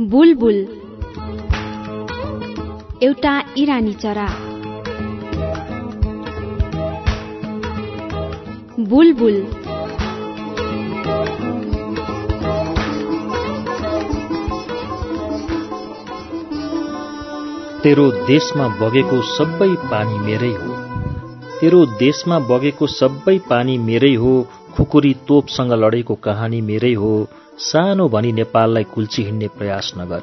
बुलबुल। एउटा इरानी चरा। बुलबुल। तेरो देशमा बगेको सबै पानी मेरै हो। तेरो देशमा बगेको सबै पानी मेरै हो। खुकुरी तोपसँग लडेको कहानी मेरै हो। सानो भनी नेपाललाई कुल्ची हिँड्ने प्रयास नगर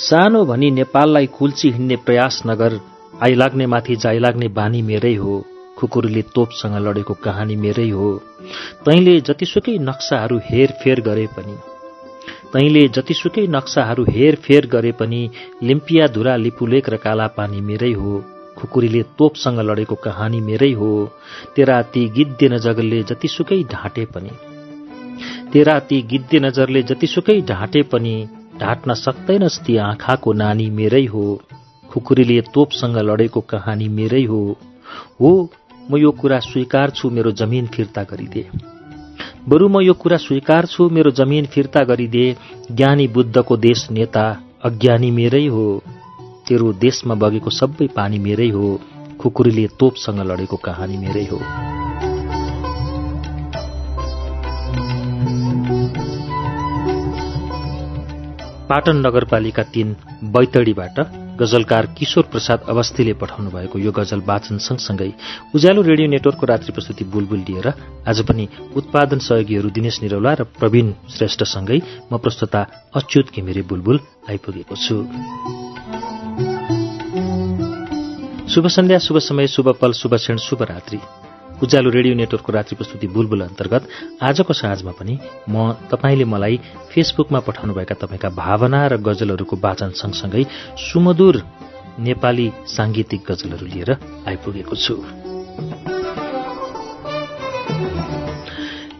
सानो भनी नेपाललाई कुल्ची हिँड्ने प्रयास नगर आइलाग्ने माथि जाइलाग्ने बानी मेरै हो। खुकुरीले तोपसँग लडेको कहानी मेरै हो। तैँले जतिसुकै नक्साहरू हेरफेर गरे पनि तैँले जतिसुकै नक्साहरू हेरफेर गरे पनि लिम्पिया धुरा लिपुलेक र काला पानी मेरै हो। खुकुरीले तोपसँग लडेको कहानी मेरै हो। तेरा ती गिद्दे नजरले जतिसुकै ढाँटे पनि। तेरा ती गिद्दे नजरले जतिसुकै ढाँटे पनि ढाँट्न सक्दैनस् ती आँखाको नानी मेरै हो। खुकुरीले तोपसँग लडेको कहानी मेरै हो। हो म यो कुरा स्वीकार छु मेरो जमिन फिर्ता गरिदे। बरु म यो कुरा स्वीकार छु मेरो जमिन फिर्ता गरिदे। ज्ञानी बुद्धको देश नेता अज्ञानी मेरै हो। तेरो देशमा बगेको सबै पानी मेरै हो। खुकुरीले तोपसँग लडेको कहानी मेरै हो। पाटन नगरपालिका तीन बैतडीबाट गजलकार किशोर प्रसाद अवस्थीले पठाउनु भएको यो गजल वाचन सँगसँगै उज्यालो रेडियो नेटवर्कको रात्रि प्रस्तुति बुलबुल लिएर आज पनि उत्पादन सहयोगीहरू दिनेश निरौला र प्रवीण श्रेष्ठसँगै म प्रस्तुता अच्युत घिमिरे बुलबुल आइपुगेको छु। शुभ सन्ध्या शुभ समय शुभ पल शुभ क्षण शुभ रात्रि। उज्यालो रेडियो नेटवर्कको रात्रि प्रस्तुति बुलबुल अन्तर्गत आजको साँझमा पनि म तपाईँले मलाई फेसबुकमा पठाउनुभएका तपाईँका भावना र गजलहरूको वाचन सँगसँगै सुमधुर नेपाली साङ्गीतिक गजलहरू लिएर आइपुगेको छु।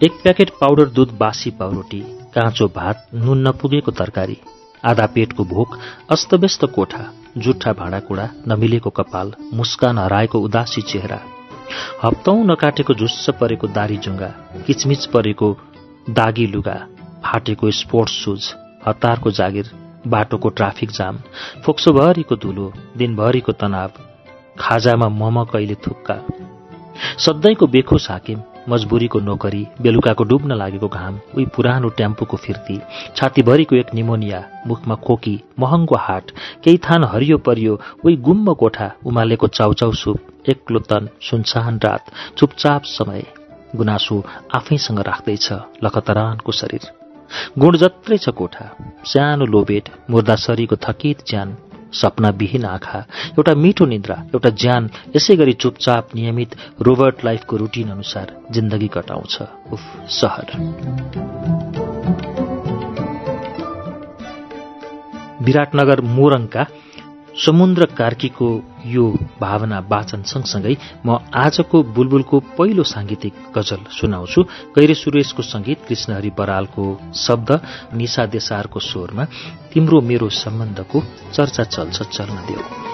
एक प्याकेट पाउडर दुध बासी पाउरोटी काँचो भात नुन नपुगेको तरकारी आधा पेटको भोक अस्तव्यस्त कोठा जुठा भाँडाकुँडा नमिलेको कपाल मुस्कान हराएको उदासी चेहरा हप्तौं नकाटेको झुस्स परेको दारी जुङ्गा किचमिच परेको दागी लुगा फाटेको स्पोर्ट्स सुज हतारको जागिर बाटोको ट्राफिक जाम फोक्सोभरिको धुलो दिनभरिको तनाव खाजामा मम कहिले थुक्का। सधैँको बेखोस हाकिम मजबुरीको नोकरी बेलुकाको डुब्न लागेको घाम उही पुरानो टेम्पोको फिर्ती छातीभरिको एक निमोनिया मुखमा खोकी महँगो हाट केही थान हरियो परियो उही गुम्म कोठा उमालेको चाउचाउ सुप एक्लो तन सुनसान रात चुपचाप समय गुनासो आफैसँग राख्दैछ लखतरानको शरीर। गुण जत्रै छ कोठा सानो लोबेट मुर्दासरीको थकित ज्यान सपनाविहीन आँखा एउटा मिठो निद्रा एउटा ज्यान यसै गरी चुपचाप नियमित रोबर्ट लाइफको रुटिन अनुसार जिन्दगी कटाउँछ। उफ सहर। विराटनगर मोरङका समुद्र कार्कीको यो भावना वाचन सँगसँगै म आजको बुलबुलको पहिलो साङ्गीतिक गजल सुनाउँछु। गैरे सुरेशको संगीत कृष्णहरि बरालको शब्द निशा देसारको स्वरमा। तिम्रो मेरो सम्बन्धको चर्चा चल्छ चल्न देऊ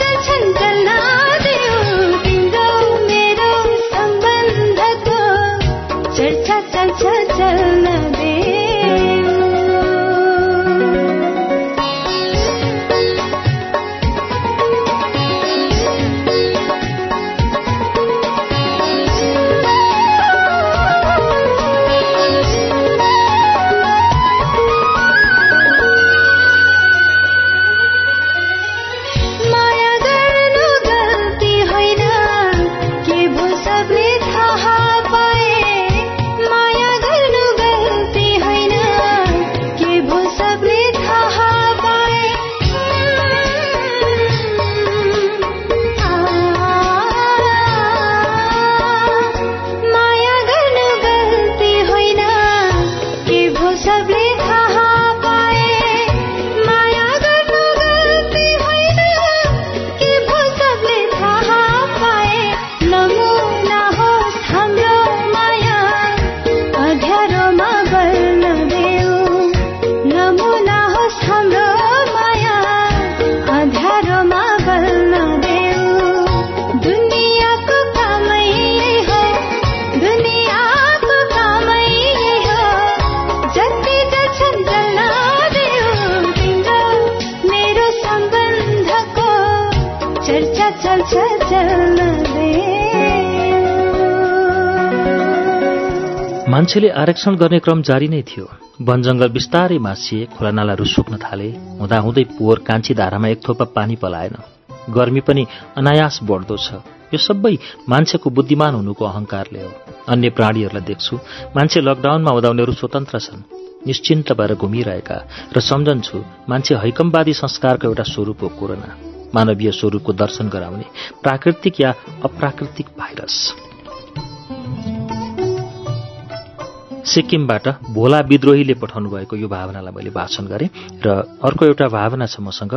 छल छल चलना मान्छेले आरक्षण गर्ने क्रम जारी नै थियो। वन जंगल बिस्तारै मासिए खोला नालाहरू सुक्न थाले हुँदाहुँदै पोहोर कान्छी धारामा एक थोपा पानी पलाएन। गर्मी पनि अनायास बढ्दो छ। यो सबै मान्छेको बुद्धिमान हुनुको अहंकारले हो। अन्य प्राणीहरूलाई देख्छु मान्छे लकडाउनमा हुँदा उनीहरू स्वतन्त्र छन्। निश्चिन्त भएर घुमिरहेका र सम्झन्छु मान्छे हैकमवादी संस्कारको एउटा स्वरूप हो कोरोना। मानवीय स्वरूपको दर्शन गराउने प्राकृतिक या अप्राकृतिक भाइरस। सिक्किमबाट भोला विद्रोहीले पठाउनु भएको यो भावनालाई मैले भाषण गरेँ र अर्को एउटा भावना छ मसँग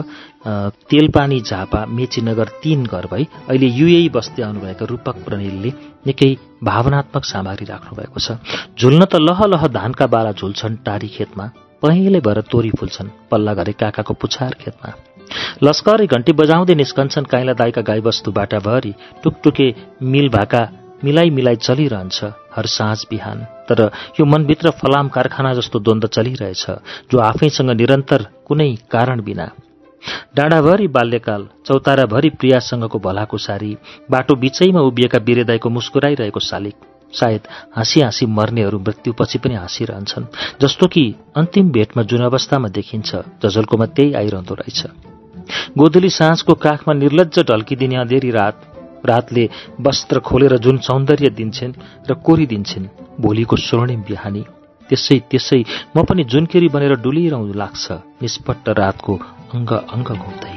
तेलपानी झापा मेचीनगर तीन घर भई अहिले युए बस्दै आउनुभएका रूपक प्रणिलले निकै भावनात्मक सामग्री राख्नुभएको छ। झुल्न त लह लह धानका बाला झुल्छन् टारी खेतमा पहिले भएर तोरी फुल्छन् पल्ला घरे काकाको पुछार खेतमा। लस्करै घन्टी बजाउँदै निस्कन्छन् काइला दाईका गाईबस्तु बाटाभरि टुकटुके मिल भाका मिलाइ मिलाइ चलिरहन्छ हर साँझ बिहान। तर यो मनभित्र फलाम कारखाना जस्तो द्वन्द चलिरहेछ जो आफैसँग निरन्तर कुनै कारण बिना। डाँडाभरि बाल्यकाल चौताराभरि प्रियासँगको भलाको सारी बाटो बिचैमा उभिएका बिरेदाईको मुस्कुराइरहेको शालिक। सायद हाँसी हाँसी मर्नेहरू मृत्युपछि पनि हाँसिरहन्छन् जस्तो कि अन्तिम भेटमा जुन अवस्थामा देखिन्छ जजलकोमा त्यही आइरहँदो रहेछ। गोधुली साँझको काखमा निर्लज ढल्किदिने अँधेरी रात रातले वस्त्र खोलेर जुन सौन्दर्य दिन्छन् र कोरिदिन्छन् भोलिको स्वर्णिम बिहानी। त्यसै त्यसै म पनि जुनकेरी बनेर डुलिरहँ लाग्छ निष्पट्ट रातको अङ्ग अङ्ग घुम्दै।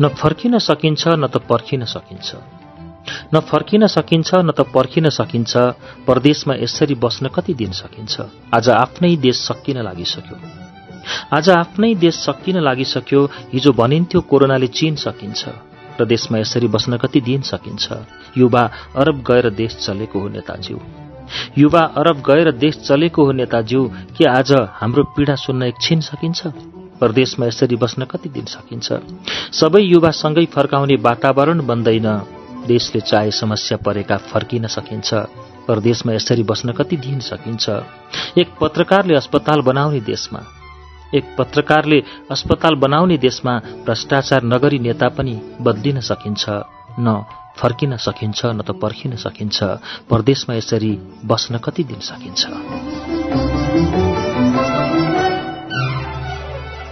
न फर्किन सकिन्छ न त पर्खिन सकिन्छ। न फर्किन सकिन्छ न त पर्खिन सकिन्छ परदेशमा यसरी बस्न कति दिन सकिन्छ? आज आफ्नै देश सकिन लागिसक्यो। आज आफ्नै देश सकिन लागिसक्यो हिजो भनिन्थ्यो कोरोनाले चीन सकिन्छ र देशमा यसरी बस्न कति दिन सकिन्छ। युवा अरब गएर देश चलेको हो नेताज्यू। युवा अरब गएर देश चलेको हो नेताज्यू के आज हाम्रो पीडा सुन्न एकछिन सकिन्छ? परदेशमा यसरी बस्न कति दिन सकिन्छ? सबै युवा सँगै फर्काउने वातावरण बन्दैन। देशले चाहे समस्या परेका फर्किन सकिन्छ परदेशमा यसरी बस्न कति दिन सकिन्छ? एक पत्रकारले अस्पताल बनाउने देशमा एक पत्रकारले अस्पताल बनाउने देशमा भ्रष्टाचार नगरी नेता पनि बदलिन सकिन्छ न फर्किन सकिन्छ न त पर्खिन सकिन्छ। परदेशमा यसरी बस्न कति दिन सकिन्छ?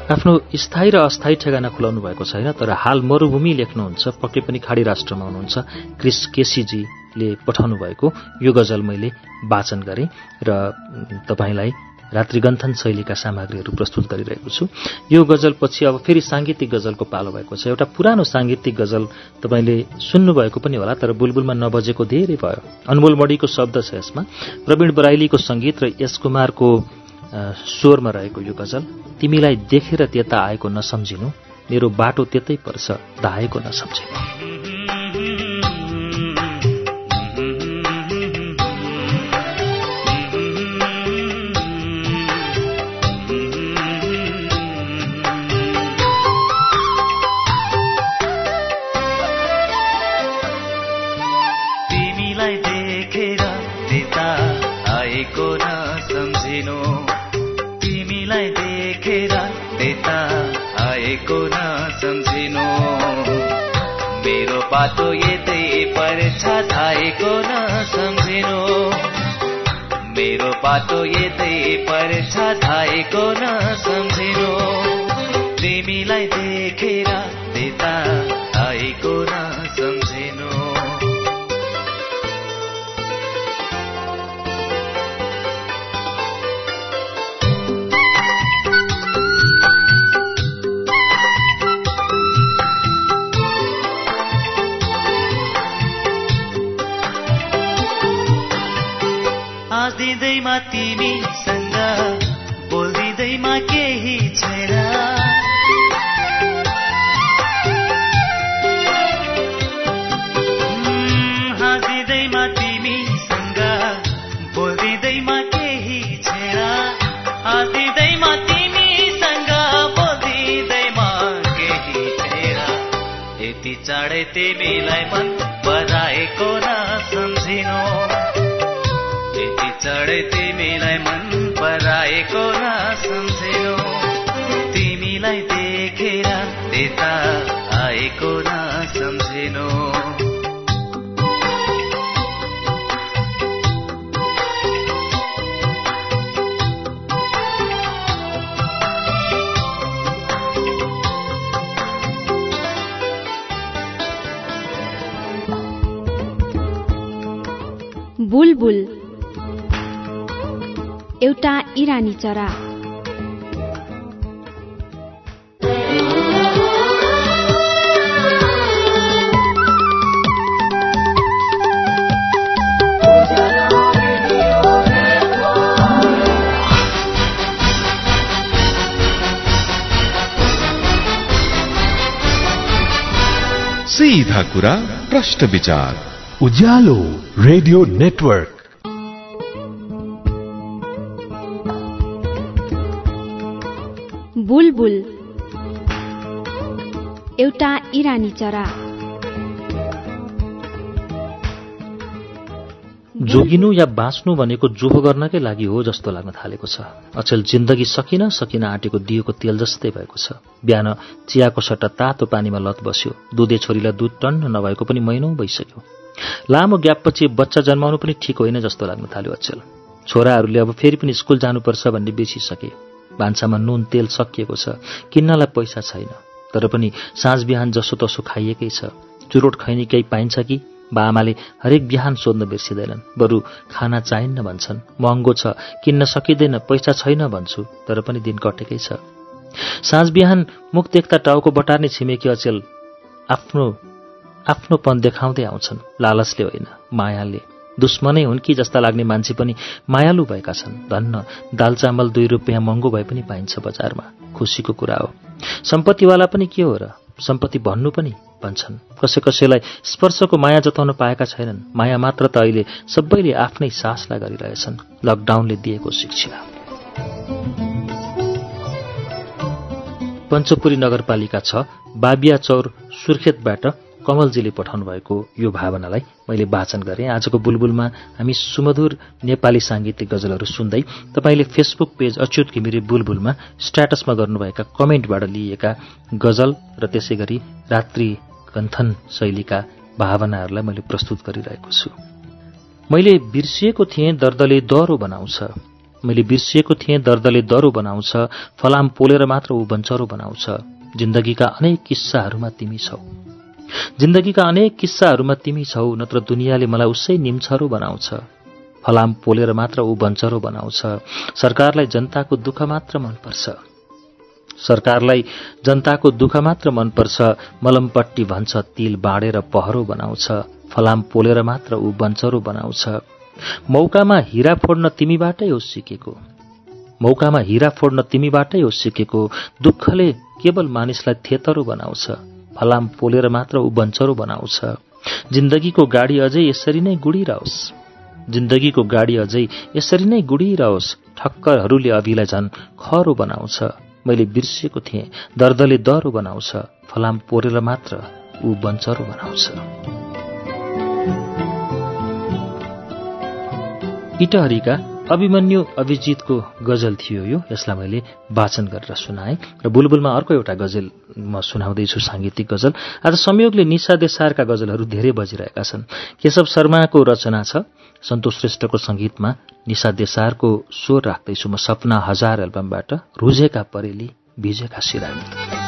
आफ्नो स्थायी र अस्थायी ठेगाना खुलाउनु भएको छैन तर हाल मरूभूमि लेख्नुहुन्छ पक्कै पनि खाडी राष्ट्रमा हुनुहुन्छ। क्रिस केसीजीले पठाउनु भएको यो गजल मैले वाचन गरेँ र तपाईँलाई रात्रिगन्थन शैलीका सामग्रीहरू प्रस्तुत गरिरहेको छु। यो गजलपछि अब फेरि साङ्गीतिक गजलको पालो भएको छ। एउटा पुरानो साङ्गीतिक गजल तपाईँले सुन्नुभएको पनि होला तर बुलबुलमा नबजेको धेरै भयो। अनमोल मणिको शब्द छ यसमा। प्रवीण बराइलीको सङ्गीत र यस कुमारको स्वरमा रहेको यो गजल। तिमीलाई देखेर त्यता आएको नसम्झिनु। मेरो बाटो त्यतै पर्छ। धाएको नसम्झिनु। बाटो यतै पर्छ थाएको नसम्झिनु मेरो बाटो यतै पर्छ थाएको नसम्झिनु तिमीलाई देखेर त्यता चाँडै तिमीलाई मन न सम्झिनु। यति चढे तिमीलाई मन पराएको न सम्झियो तिमीलाई देखेर यता बुलबुल। एउटा इरानी चरा। सीधा कुरा प्रश्न विचार। Ujyaalo Radio Network. बुलबुल। एउटा इरानी चरा। जोगिनु या बाँच्नु भनेको जोहो गर्नकै लागि हो जस्तो लाग्न थालेको छ। अचेल जिन्दगी सकिन सकिन आँटेको दिएको तेल जस्तै भएको छ। बिहान चियाको सट्टा तातो पानीमा लत बस्यो। दुधे छोरीलाई दुध टन्न नभएको पनि महिनौ भइसक्यो। लामो ग्यापपछि बच्चा जन्माउनु पनि ठिक होइन जस्तो लाग्न थाल्यो अचेल। छोराहरूले अब फेरि पनि स्कुल जानुपर्छ भन्ने बिर्सिसके। भान्सामा नुन तेल सकिएको छ। किन्नलाई पैसा छैन। तर पनि साँझ बिहान जसो तसो खाइएकै छ। चुरोट खैनी केही पाइन्छ कि? बा आमाले हरेक बिहान सोध्न बिर्सिँदैनन्। बरु खाना चाहिन्न भन्छन्। महँगो छ। किन्न सकिँदैन। पैसा छैन भन्छु। तर पनि दिन कटेकै छ। साँझ बिहान मुख देख्दा टाउको बटार्ने छिमेकी अचेल आफ्नो आफ्नोपन देखाउँदै आउँछन्। लालचले होइन। मायाले दुश्मनै हुन् कि जस्ता लाग्ने मान्छे पनि मायालु भएका छन्। धन्न दाल चामल दुई रुपियाँ महँगो भए पनि पाइन्छ बजारमा। खुसीको कुरा हो। सम्पत्तिवाला पनि के हो र? सम्पत्ति भन्नु पनि भन्छन्। कसै कसैलाई स्पर्शको माया जताउन पाएका छैनन्। माया मात्र त अहिले सबैले आफ्नै सासलाई गरिरहेछन्। लकडाउनले दिएको शिक्षा। पञ्चपुरी नगरपालिका छ बाबिया चौर सुर्खेतबाट कमलजीले पठाउनु भएको यो भावनालाई मैले वाचन गरेँ। आजको बुलबुलमा हामी सुमधुर नेपाली साङ्गीतिक गजलहरू सुन्दै तपाईँले फेसबुक पेज अच्युत घिमिरे बुलबुलमा स्ट्याटसमा गर्नुभएका कमेन्टबाट लिइएका गजल र त्यसै गरी रात्रि गन्थन शैलीका भावनाहरूलाई मैले प्रस्तुत गरिरहेको छु। मैले बिर्सिएको थिएँ दर्दले दह्रो बनाउँछ। मैले बिर्सिएको थिएँ दर्दले दह्रो बनाउँछ। फलाम पोलेर मात्र ऊ बन्चरो बनाउँछ। जिन्दगीका अनेक किस्साहरूमा तिमी छौ। जिन्दगीका अनेक किस्साहरूमा तिमी छौ नत्र दुनियाँले मलाई उसै निम्छरो बनाउँछ। फलाम पोलेर मात्र ऊ बन्चरो बनाउँछ। सरकारलाई जनताको दुःख मात्र मनपर्छ। सरकारलाई जनताको दुःख मात्र मनपर्छ। मलमपट्टी भन्छ तिल बाँडेर पहरो बनाउँछ। फलाम पोलेर मात्र ऊ बन्चरो बनाउँछ। मौकामा हिरा फोड्न तिमीबाटै हो सिकेको। मौकामा हिरा फोड्न तिमीबाटै हो सिकेको। दुःखले केवल मानिसलाई थेतरो बनाउँछ। फलाम पोलेर मात्र ऊ बन्चरो बनाउँछ। जिन्दगीको गाडी अझै यसरी नै गुडिरहोस्। जिन्दगीको गाडी अझै यसरी नै गुडिरहोस् ठक्करहरूले अभिलाई झन् खरो बनाउँछ। मैले बिर्सिएको थिएँ दर्दले दह्रो बनाउँछ फलाम पोलेर मात्र ऊ बन्चरो बनाउँछ। इटहरीका अभिमन्यु अभिजितको गजल थियो यो यसलाई मैले वाचन गरेर सुनाएँ र बुलबुलमा अर्को एउटा गजल म सुनाउँदैछु साङ्गीतिक गजल। आज संयोगले निशा देसारका गजलहरू धेरै बजिरहेका छन्। केशव शर्माको रचना छ। सन्तोष श्रेष्ठको सङ्गीतमा निशा देसारको स्वर राख्दैछु म सपना हजार एल्बमबाट। रुझेका परेली भिजेका सिरानी।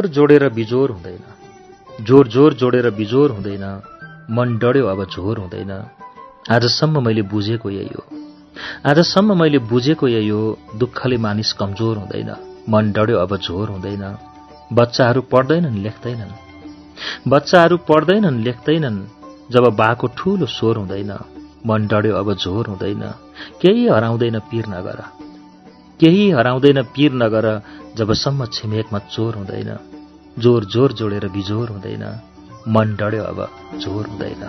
जोर जोडेर बिजोर हुँदैन। जोर जोर जोडेर बिजोर हुँदैन। मन डढ्यो अब झोर हुँदैन। आजसम्म मैले बुझेको यही हो। आजसम्म मैले बुझेको यही हो दुःखले मानिस कमजोर हुँदैन। मन डढ्यो अब झोर हुँदैन। बच्चाहरू पढ्दैनन् लेख्दैनन्। बच्चाहरू पढ्दैनन् लेख्दैनन्। जब बाको ठूलो स्वर हुँदैन मन डढ्यो अब झोर हुँदैन। केही हराउँदैन पिर नगर। केही हराउँदैन पिर नगर। जबसम्म छिमेकमा चोर हुँदैन जोर जोर जोडेर बिजोर हुँदैन मन डढ्यो अब जोर हुँदैन।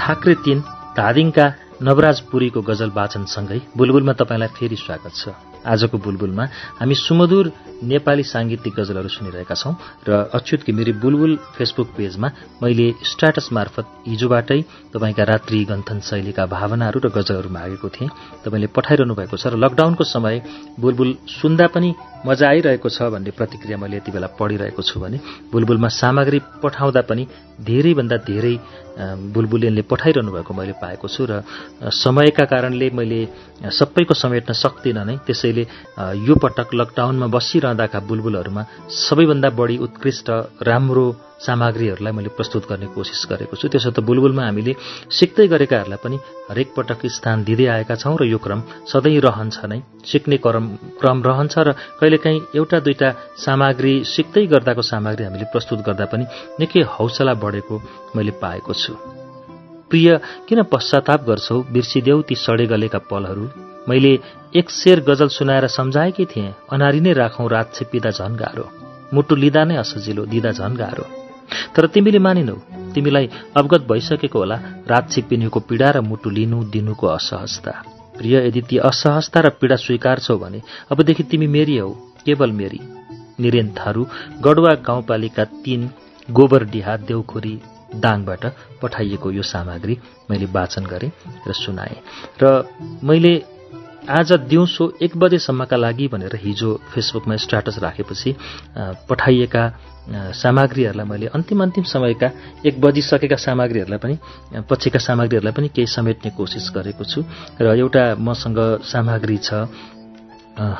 थाक्रे तीन धादिङका नवराजपुरीको गजल वाचनसँगै बुलबुलमा तपाईँलाई फेरि स्वागत छ। आजको बुलबुलमा हामी सुमधुर नेपाली साङ्गीतिक गजलहरू सुनिरहेका छौं र अच्युत घिमिरे बुलबुल फेसबुक पेजमा मैले स्ट्याटस मार्फत हिजोबाटै तपाईँका रात्रि गन्थन शैलीका भावनाहरू र गजलहरू मागेको थिएँ। तपाईँले पठाइरहनु भएको छ र लकडाउनको समय बुलबुल सुन्दा पनि मजा आइरहेको छ भन्ने प्रतिक्रिया मैले यति बेला पढिरहेको छु भने बुलबुलमा सामग्री पठाउँदा पनि धेरैभन्दा धेरै बुलबुलियनले पठाइरहनु भएको मैले पाएको छु र समयका कारणले मैले सबैको समेट्न सक्दिनँ नै। त्यसैले यो पटक लकडाउनमा बसिरहँदाका बुलबुलहरूमा सबैभन्दा बढी उत्कृष्ट राम्रो सामग्रीहरूलाई मैले प्रस्तुत गर्ने कोसिस गरेको छु। त्यसो त बुलबुलमा हामीले सिक्दै गरेकाहरूलाई पनि हरेक पटक स्थान दिँदै आएका छौँ र यो क्रम सधैँ रहन्छ नै। सिक्ने क्रम क्रम रहन्छ र कहिलेकाहीँ एउटा दुईटा सामग्री सिक्दै गर्दाको सामग्री हामीले प्रस्तुत गर्दा पनि निकै हौसला बढेको मैले पाएको छु। प्रिय किन पश्चाताप गर्छौ? बिर्सिदेऊ ती सडे गलेका पलहरू। मैले एक शेर गजल सुनाएर सम्झाएकै थिएँ। अनारी नै राखौँ रात छिप्पिँदा झन् गाह्रो मुटु लिँदा नै असजिलो दिँदा झन् गाह्रो तर तिमीले मानिनौ तिमीलाई अवगत भइसकेको होला रात छिप्पिनुको पीडा र मुटु लिनु दिनुको असहजता। प्रिय यदि ती असहजता र पीडा स्वीकार्छौ भने अबदेखि तिमी मेरी हौ केवल मेरी। निरेन थारू गडुवा गाउँपालिका तीन गोबरडिहा देउखोरी दाङबाट पठाइएको यो सामग्री मैले वाचन गरेँ र सुनाएँ। र मैले आज दिउँसो एक बजेसम्मका लागि भनेर हिजो फेसबुकमा स्ट्याटस राखेपछि पठाइएका सामग्रीहरूलाई मैले अन्तिम अन्तिम समयका एक बजिसकेका सामग्रीहरूलाई पनि पछिका सामग्रीहरूलाई पनि केही समेट्ने कोसिस गरेको छु। र एउटा मसँग सामग्री छ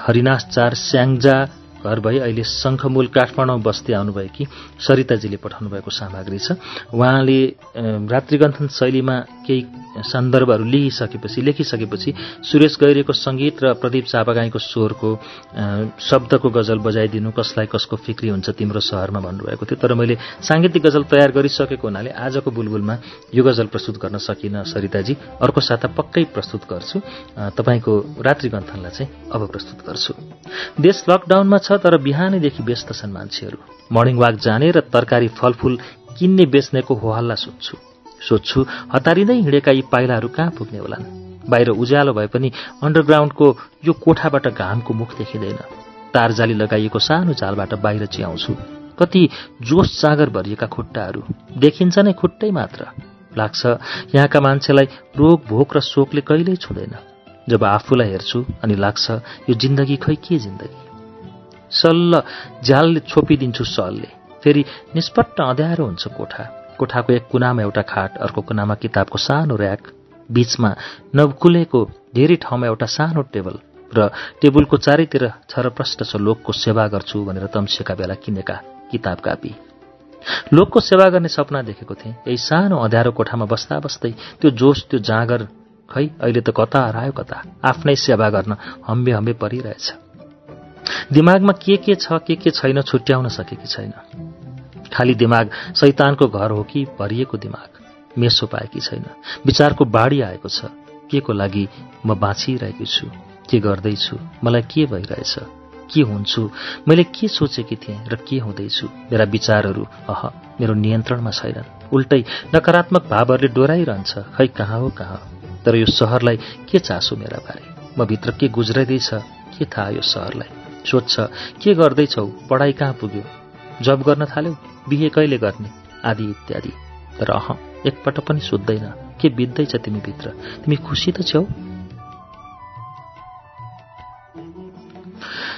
हरिनाश चार स्याङ्जा घर भई अहिले शङ्खमूल काठमाडौँ बस्दै आउनुभएकी सरिताजीले पठाउनु भएको सामग्री छ। उहाँले रात्रिगन्थन शैलीमा केही सन्दर्भहरू लिइसकेपछि लेखिसकेपछि सुरेश गैरेको सङ्गीत र प्रदीप चापागाईको स्वरको शब्दको गजल बजाइदिनु कसलाई कसको फिक्री हुन्छ तिम्रो सहरमा भन्नुभएको थियो। तर मैले साङ्गीतिक गजल तयार गरिसकेको हुनाले आजको बुलबुलमा यो गजल प्रस्तुत गर्न सकिनँ सरिताजी अर्को साता पक्कै प्रस्तुत गर्छु। तपाईँको रात्रिगन्थनलाई चाहिँ अब प्रस्तुत गर्छु। देश लकडाउनमा छ तर बिहानैदेखि व्यस्त छन् मान्छेहरू। मर्निङ वाक जाने र तरकारी फलफूल किन्ने बेच्नेको होहल्ला सोध्छु। सोध्छु हतारिँदै हिँडेका यी पाइलाहरू कहाँ पुग्ने होलान् बाहिर उज्यालो भए पनि अन्डरग्राउन्डको यो कोठाबाट घामको मुख देखिँदैन। तारजाली लगाइएको सानो जालबाट बाहिर चियाउँछु। कति जोस जागर भरिएका खुट्टाहरू। देखिन्छ नै खुट्टै मात्र। लाग्छ यहाँका मान्छेलाई रोग भोक र शोकले कहिल्यै छुँदैन। जब आफूलाई हेर्छु अनि लाग्छ यो जिन्दगी खै के जिन्दगी? सल्ल झ्यालले छोपिदिन्छु सलले। फेरि निष्पट्ट अँध्यारो हुन्छ कोठा। कोठाको एक कुनामा एउटा खाट अर्को कुनामा किताबको सानो ऱ्याक बीचमा नवकुलेको धेरै ठाउँमा एउटा सानो टेबल र टेबलको चारैतिर छरप्रष्ट छ लोकको सेवा गर्छु भनेर तम्सिएका बेला किनेका किताब कापी। लोकको सेवा गर्ने सपना देखेको थिएँ। यही सानो अँध्यारो कोठामा बस्दा बस्दै त्यो जोस त्यो जाँगर खै अहिले त कता हरायो कता? आफ्नै सेवा गर्न हम्बे हम्बे परिरहेछ। दिमागमा के के छ के के छैन छुट्याउन सकेकी छैन। खाली दिमाग शैतानको घर हो कि भरिएको दिमाग? मेसो पाएकी छैन? विचारको बाढी आएको छ। के को लागि म बाँचिरहेकी छु? के गर्दैछु? मलाई के भइरहेछ? के हुन्छु? मैले के सोचेकी थिएँ र के हुँदैछु? मेरा विचारहरू अह मेरो नियन्त्रणमा छैनन्। उल्टै नकारात्मक भावहरूले डोराइरहन्छ। खै कहाँ हो कहाँ तर यो सहरलाई के चासो मेरा बारे? म भित्र के गुज्राइँदैछ के थाहा यो सहरलाई? सोध्छ के गर्दैछौ? पढाइ कहाँ पुग्यो? जब गर्न थाल्यौ? बिहे कहिले गर्ने? आदि इत्यादि। तर अह एकपल्ट पनि सोध्दैन के बित्दैछ तिमीभित्र? तिमी खुसी त छेउ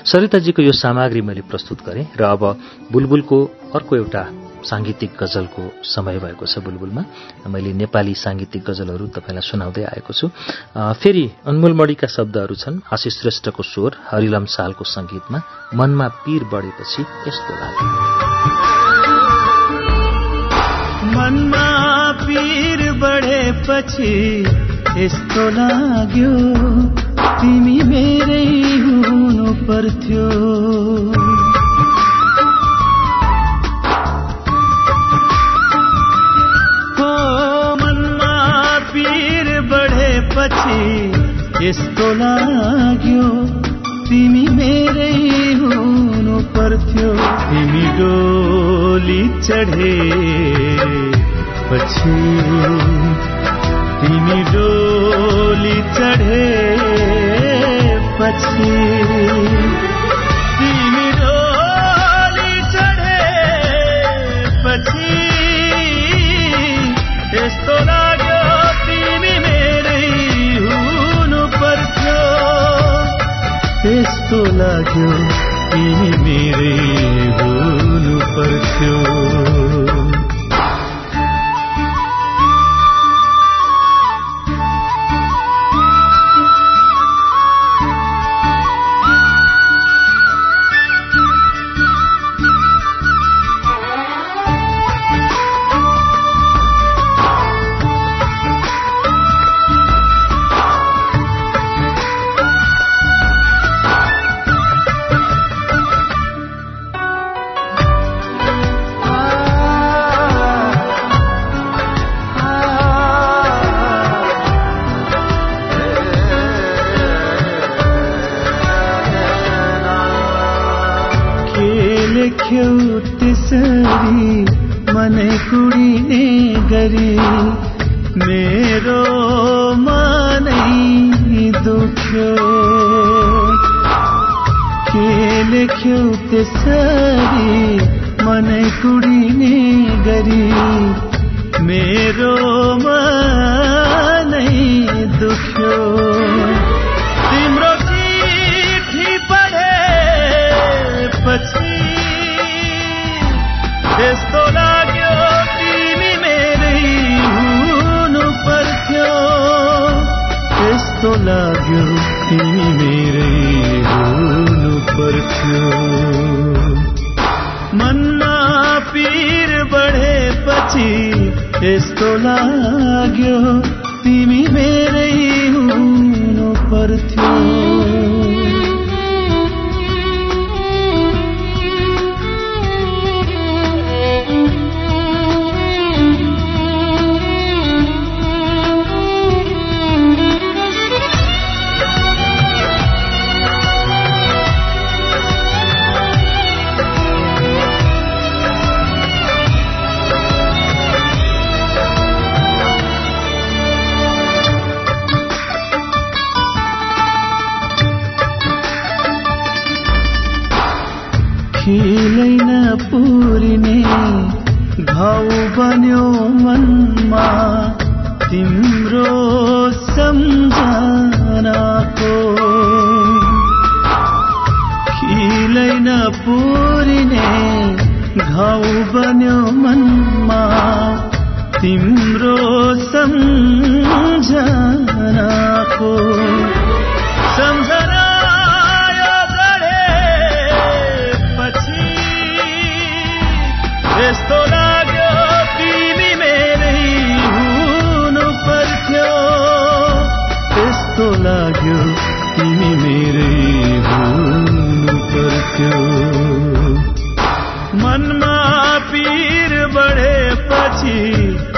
सरिताजीको यो सामग्री मैले प्रस्तुत गरेँ र अब बुलबुलको अर्को एउटा साङ्गीतिक गजलको समय भएको छ बुलबुलमा। मैले नेपाली साङ्गीतिक गजलहरू तपाईँलाई सुनाउँदै आएको छु। फेरि अनमोल मणिका शब्दहरू छन् आशिष श्रेष्ठको स्वर हरिलम सालको सङ्गीतमा मनमा पीर बढेपछि यस्तो मनमा पीर बढेपछि यस्तो लाग्यो तिमी मेरै हुनु पर्थ्यो। यस्तो लाग्यो। तिमी मेरै हुनु पर्थ्यो। तिमी डोली चढे। पछि तिमी डोली चढे। पछि लाग्यो। तिमी मेरै हुनु मेरो मनै दुख्यो। तिम्रो चिठी पढेपछि त्यस्तो लाग्यो तिमी मेरै हुनु पर्थ्यो। त्यस्तो लाग्यो तिमी मेरै हुनु पर्थ्यो। यस्तो लाग्यो। तिम्रो सम्झनाको खिलै नपुरिने घाउ बन्यो मनमा तिम्रो सम्झनाको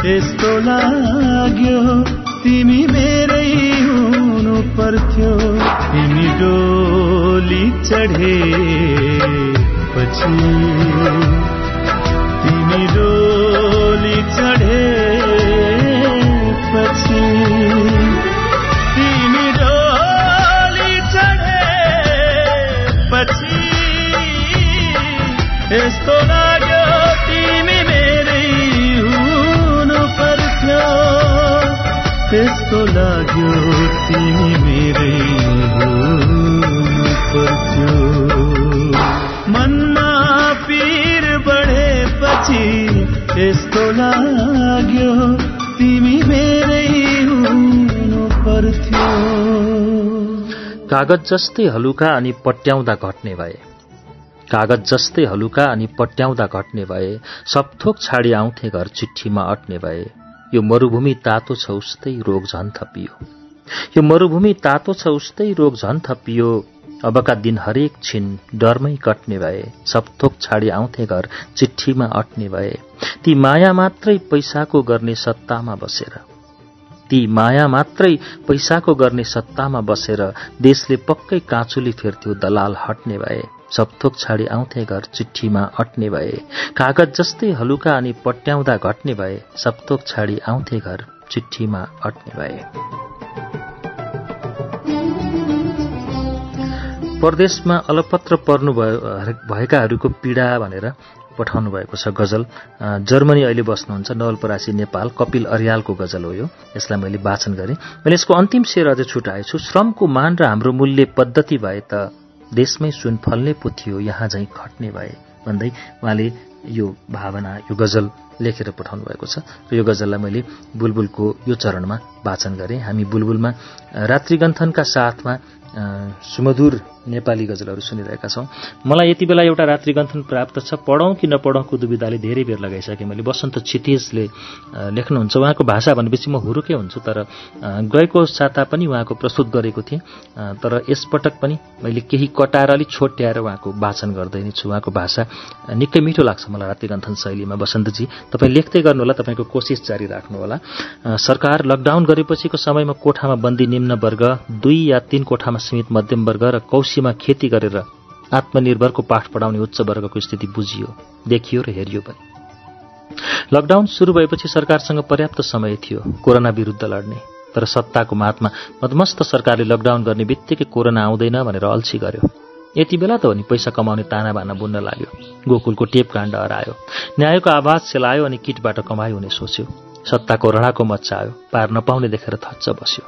यस्तो लाग्यो। तिमी मेरै हुनु पर्थ्यो। तिमी डोली चढे पछि। तिमी डोली चढे पछि। तिमी डोली चढे पछि। यस्तो यस्तो लाग्यो तिमी मेरै पर्थ्यो मनमा पीर बढेपछि यस्तो लाग्यो तिमी मेरै पर्थ्यो कागज जस्तै हलुका अनि पट्याउँदा घट्ने भए। कागज जस्तै हलुका अनि पट्याउँदा घट्ने भए। सबथोक छाडी आउँथे घर चिठीमा अट्ने भए। यो मरुभूमि तातो छ उस्तै रोग झन थपियो। यो मरुभूमि तातो छ उस्तै रोग झन थपियो। अबका दिन हरेक छिन डरमै कट्ने भए सबथोक छाडी आउँथे घर चिठीमा अट्ने भए। ती माया मात्रै पैसाको गर्ने सत्तामा बसेर ती माया मात्रै पैसाको गर्ने सत्तामा बसेर देशले पक्कै काँचुली फेर्थ्यो दलाल हट्ने भए। सबथोक छाडी आउँथे घर चिठीमा अट्ने भए। कागज जस्तै हलुका अनि पट्याउँदा घट्ने भए सबथोक छाडी आउँथे घर चिठीमा अट्ने भए। परदेशमा अलपत्र पर्नु भएकाहरूको पीडा भनेर पठाउनु भएको छ गजल। जर्मनी अहिले बस्नुहुन्छ नवलपरासी नेपाल कपिल अरियालको गजल हो यो। यसलाई मैले वाचन गरेँ। मैले यसको अन्तिम शेर अझै छुटाएछु श्रमको मान र हाम्रो मूल्य पद्धति भए त देशमै सुन फल्ने पो थियो यहाँ झैँ खट्ने भए भन्दै उहाँले यो भावना यो गजल लेखेर पठाउनु भएको छ। र यो गजललाई मैले बुलबुलको यो चरणमा वाचन गरेँ। हामी बुलबुलमा रात्रिगन्थनका साथमा सुमधुर नेपाली गजलहरू सुनिरहेका छौँ। मलाई यति बेला एउटा रात्रिगन्थन प्राप्त छ। पढौँ कि नपढौँको दुविधाले धेरै बेर लगाइसकेँ। मैले बसन्त क्षितिजले लेख्नुहुन्छ। उहाँको भाषा भनेपछि म हुरुकै हुन्छु तर गएको साता पनि उहाँको प्रस्तुत गरेको थिएँ। तर यसपटक पनि मैले केही कटाएर अलिक छोट्याएर उहाँको वाचन गर्दै नै छु। उहाँको भाषा निकै मिठो लाग्छ मलाई रात्रिगन्थन शैलीमा। बसन्तजी तपाईँ लेख्दै गर्नुहोला तपाईँको कोसिस जारी राख्नुहोला। सरकार लकडाउन गरेपछिको समयमा कोठामा बन्दी निम्न वर्ग दुई या तीन कोठामा सीमित मध्यम वर्ग र कौशीमा खेती गरेर आत्मनिर्भरको पाठ पढाउने उच्च वर्गको स्थिति बुझियो देखियो र हेरियो पनि। लकडाउन सुरु भएपछि सरकारसँग पर्याप्त समय थियो कोरोना विरुद्ध लड्ने तर सत्ताको मातमा मदमस्त सरकारले लकडाउन गर्ने बित्तिकै कोरोना आउँदैन भनेर अल्छी गर्यो। यति बेला त हो नि पैसा कमाउने ताना बाना बुन्न लाग्यो। गोकुलको टेप काण्ड हरायो। न्यायको आवाज सेलायो अनि किटबाट कमाई हुने सोच्यो। सत्ताको रडाको मच्चायो पार नपाउने देखेर थच्च बस्यो।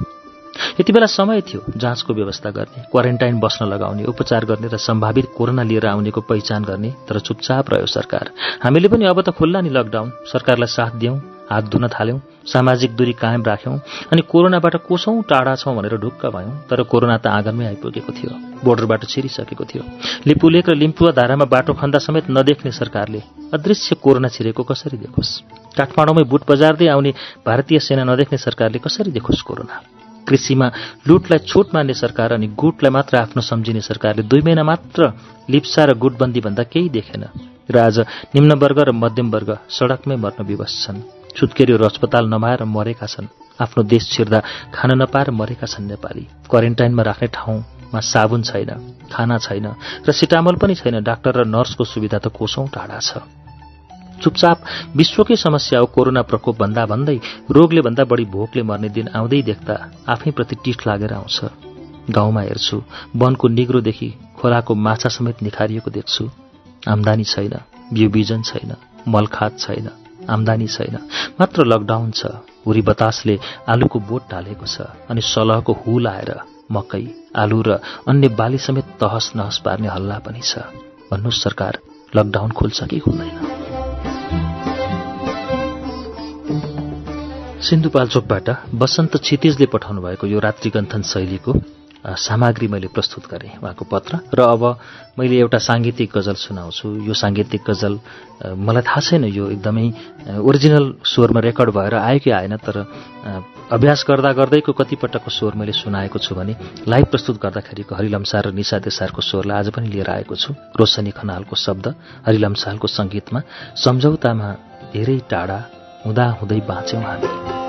यति बेला समय थियो जाँचको व्यवस्था गर्ने क्वारेन्टाइन बस्न लगाउने उपचार गर्ने र सम्भावित कोरोना लिएर आउनेको पहिचान गर्ने तर चुपचाप रह्यो सरकार। हामीले पनि अब त खुल्ला नि लकडाउन। सरकारलाई साथ दियौँ। हात धुन थाल्यौँ सामाजिक दूरी कायम राख्यौँ अनि कोरोनाबाट कोसौँ टाढा छौँ भनेर ढुक्क भयौँ तर कोरोना त आँगनमै आइपुगेको थियो बोर्डरबाट छिरिसकेको थियो। लिपुलेक र लिम्पुवा धारामा बाटो खन्दा समेत नदेख्ने सरकारले अदृश्य कोरोना छिरेको कसरी देखोस्? काठमाडौँमै बुट बजार्दै आउने भारतीय सेना नदेख्ने सरकारले कसरी देखोस् कोरोना? कृषिमा लुटलाई छुट मान्ने सरकार अनि गुटलाई मात्र आफ्नो सम्झिने सरकारले दुई महिना मात्र लिप्सा र गुटबन्दी भन्दा केही देखेन। र आज निम्न वर्ग र मध्यम वर्ग सडकमै मर्न विवश छन्। छुत्केरी र अस्पताल नमाएर मरेका छन्। आफ्नो देश छिर्दा खान नपाएर मरेका छन् नेपाली। क्वारेन्टाइनमा राख्ने ठाउँमा साबुन छैन खाना छैन र सिटामल पनि छैन। डाक्टर र नर्सको सुविधा त कोसौँ टाढा छ। चुपचाप विश्वकै समस्या हो कोरोना प्रकोप भन्दा भन्दै। रोगले भन्दा बढी भोकले मर्ने दिन आउँदै देख्दा आफैप्रति टिठ लागेर आउँछ। गाउँमा हेर्छु वनको निग्रोदेखि खोलाको माछा समेत निखारिएको देख्छु। आम्दानी छैन बिउ बिजन छैन मलखात छैन। आम्दानी छैन। मात्र लकडाउन छ। हुरी बतासले आलुको बोट टालेको छ अनि सलहको हुल आएर मकै आलु र अन्य बाली समेत तहस नहस पार्ने हल्ला पनि छ। भन्नुहोस् सरकार लकडाउन खुल्छ कि खुल्दैन? सिन्धुपाल्चोकबाट बसन्त क्षितिजले पठाउनु भएको यो रात्रिगन्थन शैलीको सामग्री मैले प्रस्तुत गरेँ उहाँको पत्र। र अब मैले एउटा साङ्गीतिक गजल सुनाउँछु। यो साङ्गीतिक गजल मलाई थाहा छैन यो एकदमै ओरिजिनल स्वरमा रेकर्ड भएर आयो कि आएन तर अभ्यास गर्दा गर्दैको कतिपटकको स्वर मैले सुनाएको छु भने लाइभ प्रस्तुत गर्दाखेरिको हरिलम्सार र निशा देसारको स्वरलाई आज पनि लिएर आएको छु। रोशनी खनालको शब्द हरिलम्सालको सङ्गीतमा सम्झौतामा धेरै टाढा हुँदा हुँदै बाँच्यौँ हामी।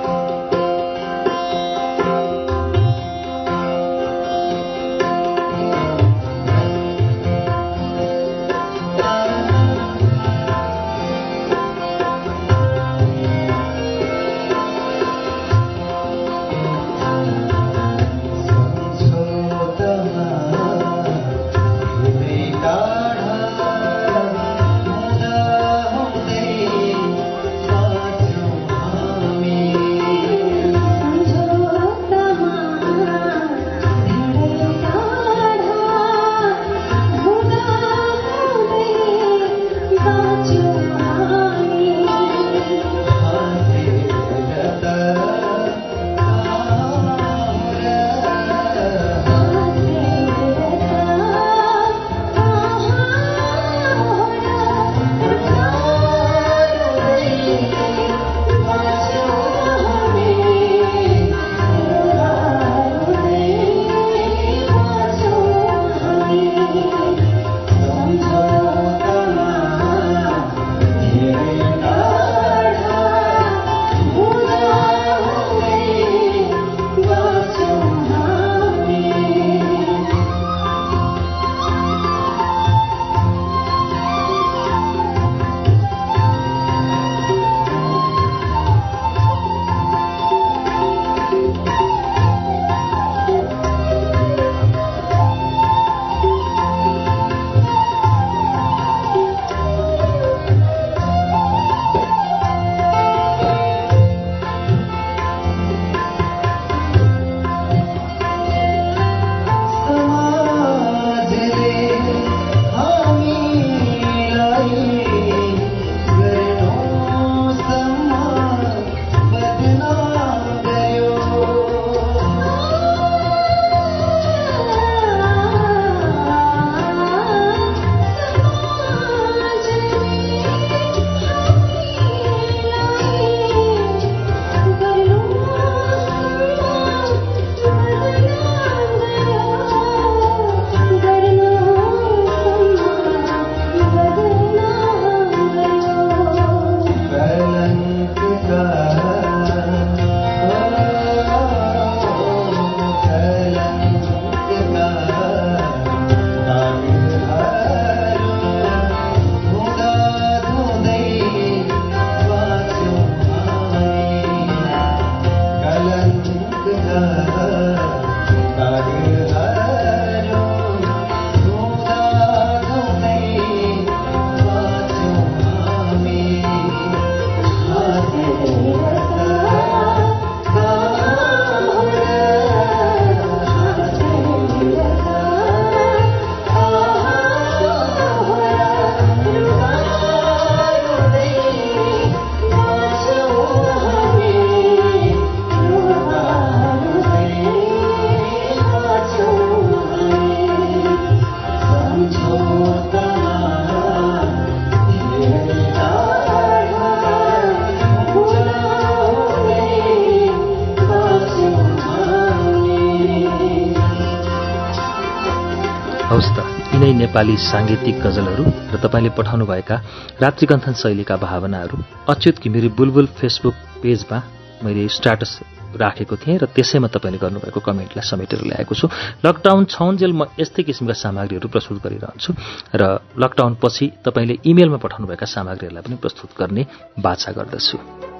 नेपाली साङ्गीतिक गजलहरू र तपाईँले पठाउनुभएका रात्रिगन्थन शैलीका भावनाहरू अच्युत घिमिरे बुलबुल फेसबुक पेजमा मैले स्ट्याटस राखेको थिएँ र त्यसैमा तपाईँले गर्नुभएको कमेन्टलाई समेटेर ल्याएको छु। लकडाउन छौन्जेल म यस्तै किसिमका सामग्रीहरू प्रस्तुत गरिरहन्छु र लकडाउन पछि तपाईँले इमेलमा पठाउनुभएका सामग्रीहरूलाई पनि प्रस्तुत गर्ने बाछा गर्दछु।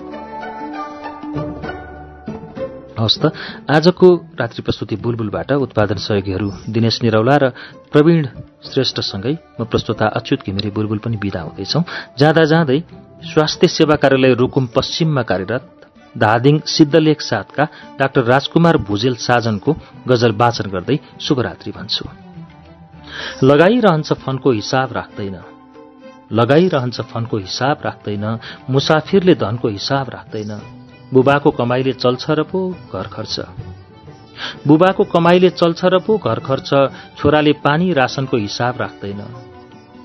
हवस् आजको रात्रि प्रस्तुति बुलबुलबाट उत्पादन सहयोगीहरू दिनेश निरौला र प्रवीण श्रेष्ठसँगै म प्रस्तुता अच्युत घिमिरे बुलबुल पनि विदा हुँदैछौ। जाँदा जाँदै स्वास्थ्य सेवा कार्यालय रुकुम पश्चिममा कार्यरत धादिङ सिद्धलेख साथका डाक्टर राजकुमार भुजेल साजनको गजल वाचन गर्दै शुभरात्रि भन्छु। लगाइरहन्छ फनको हिसाब राख्दैन। लगाइरहन्छ फनको हिसाब राख्दैन। मुसाफिरले धनको हिसाब राख्दैन। बुबाको कमाइले चल्छ र पो घर खर्च। बुबाको कमाईले चल्छ र पो घर खर्च छोराले पानी राशनको हिसाब राख्दैन।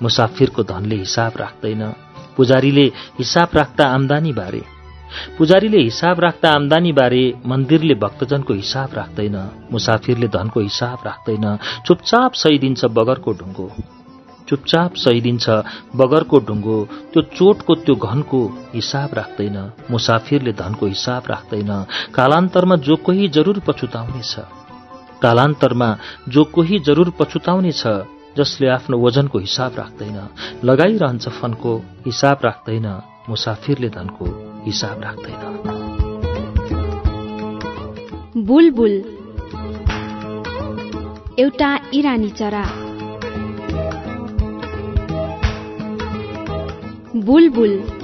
मुसाफिरको धनले हिसाब राख्दैन। पुजारीले हिसाब राख्दा आम्दानी बारे। पुजारीले हिसाब राख्दा आम्दानी बारे मन्दिरले भक्तजनको हिसाब राख्दैन। मुसाफिरले धनको हिसाब राख्दैन। चुपचाप सहिदिन्छ बगरको ढुङ्गो। चुपचाप सहिदिन्छ। बगरको ढुङ्गो त्यो चोटको त्यो घनको हिसाब राख्दैन। मुसाफिरले धनको हिसाब राख्दैन। कालान्तरमा जो कोही जरुर पछुताउनेछ। कालान्तरमा जो कोही जरुर पछुताउनेछ जसले आफ्नो वजनको हिसाब राख्दैन। लगाइरहन्छ फनको हिसाब राख्दैन। मुसाफिरले धनको हिसाब राख्दैन। बुलबुल। एउटा इरानी चरा। बुलबुल।